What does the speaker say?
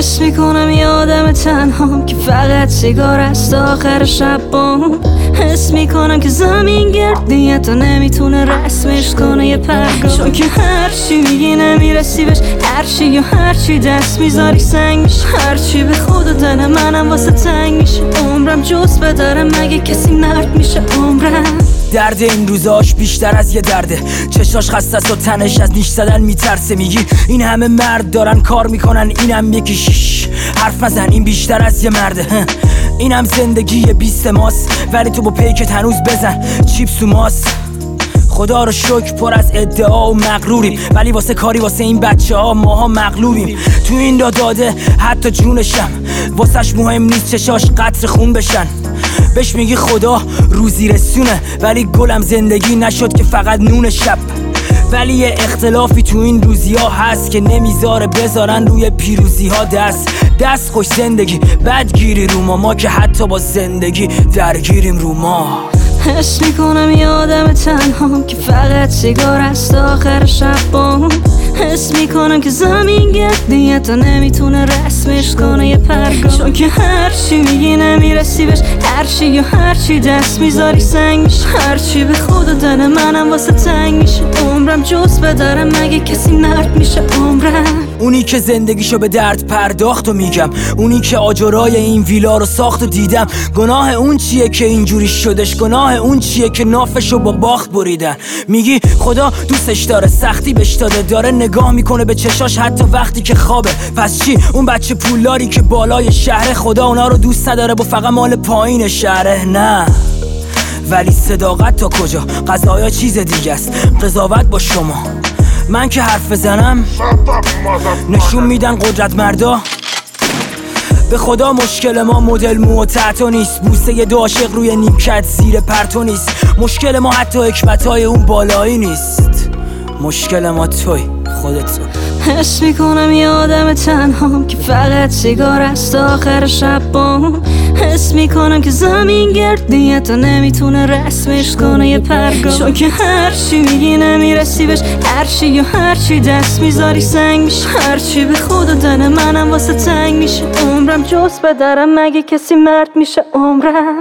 حس می‌کنم یه آدم تنهام که فقط سیگار است آخر شب بام حس می‌کنم که زمین گردیه. تا نمی‌تونه رسمش کنه یه پرگاه چون که هرچی میگی نمی‌رسی بهش. هرچی یا هرچی دست می‌ذاری سنگ میشه. هرچی به خود و دل منم واسه تنگ میشه. عمرم جز بدارم مگه کسی مرد میشه؟ عمرم. درد این روزاش بیشتر از یه درده. چشاش خسته و تنش از نیش زدن میترسه. میگی این همه مرد دارن کار می‌کنن. اینم یکی شش حرف نزن. این بیشتر از یه مرده. اینم زندگی بیست ماست. ولی تو با پیکت هنوز بزن. چیپس و ماست. خدا رو شکر پر از ادعا و مغروریم. ولی واسه کاری واسه این بچه ها ماها مغلوبیم. تو این داده حتی جونشم. واسهش مهم نیست چشاش قطر خون بشن. بهش میگی خدا روزی رسونه. ولی گلم زندگی نشد که فقط نون شب. ولی یه اختلافی تو این روزی ها هست که نمی‌ذاره بذارن روی پیروزی ها دست. دست خوش زندگی بدگیری رو ما ما که حتی با زندگی درگیریم رو ما. حس می‌کنم یه آدم تنهام که فقط سیگار است آخر شب بام حس می‌کنم که زمین گردیه تا نمی‌تونه رسمش کنه یه پرگاه چون که هرچی میگی نمی‌رسی بهش. هرچی یا هرچی دست می‌ذاری سنگ میشه. هرچی به خود و دل منم واسه تنگ میشه. عمرم جز بدارم مگه کسی مرد میشه؟ عمرم. اونی که زندگیشو به درد پرداخت و میگم. اونی که آجرای این ویلا رو ساخت و دیدم. گناه اون چیه که اینجوری شدش؟ گناه اون چیه که نافشو با باخت بریدن؟ میگی خدا دوستش داره سختی بش داده داره نگاه می‌کنه به چشاش حتی وقتی که خوابه. پس چی؟ اون بچه پولاری که بالای شهر خدا اونا رو دوست نداره با فقط مال پایین شهره. نه. ولی صداقت تا کجا؟ قضایا چیز دیگه است. قضاوت با شما. من که حرف بزنم نشون میدن قدرت مردا. به خدا مشکل ما مدل مو و نیست. بوسه یه دو عاشق روی نیمکت زیر پرتو نیست. مشکل ما حتی حکمت های اون بالایی نیست. مشکل ما توی. خودت حس می‌کنم یه آدم تنهام که فقط سیگار است آخر شب بام حس می‌کنم که زمین گردیه تا نمی‌تونه رسمش کنه یه پرگاه چون که هرچی میگی نمی‌رسی بهش هرچی یا هرچی دست می‌ذاری سنگ میشه. هرچی به خود و دل منم واسه تنگ میشه. عمرم جز بدارم مگه کسی مرد میشه؟ عمرم.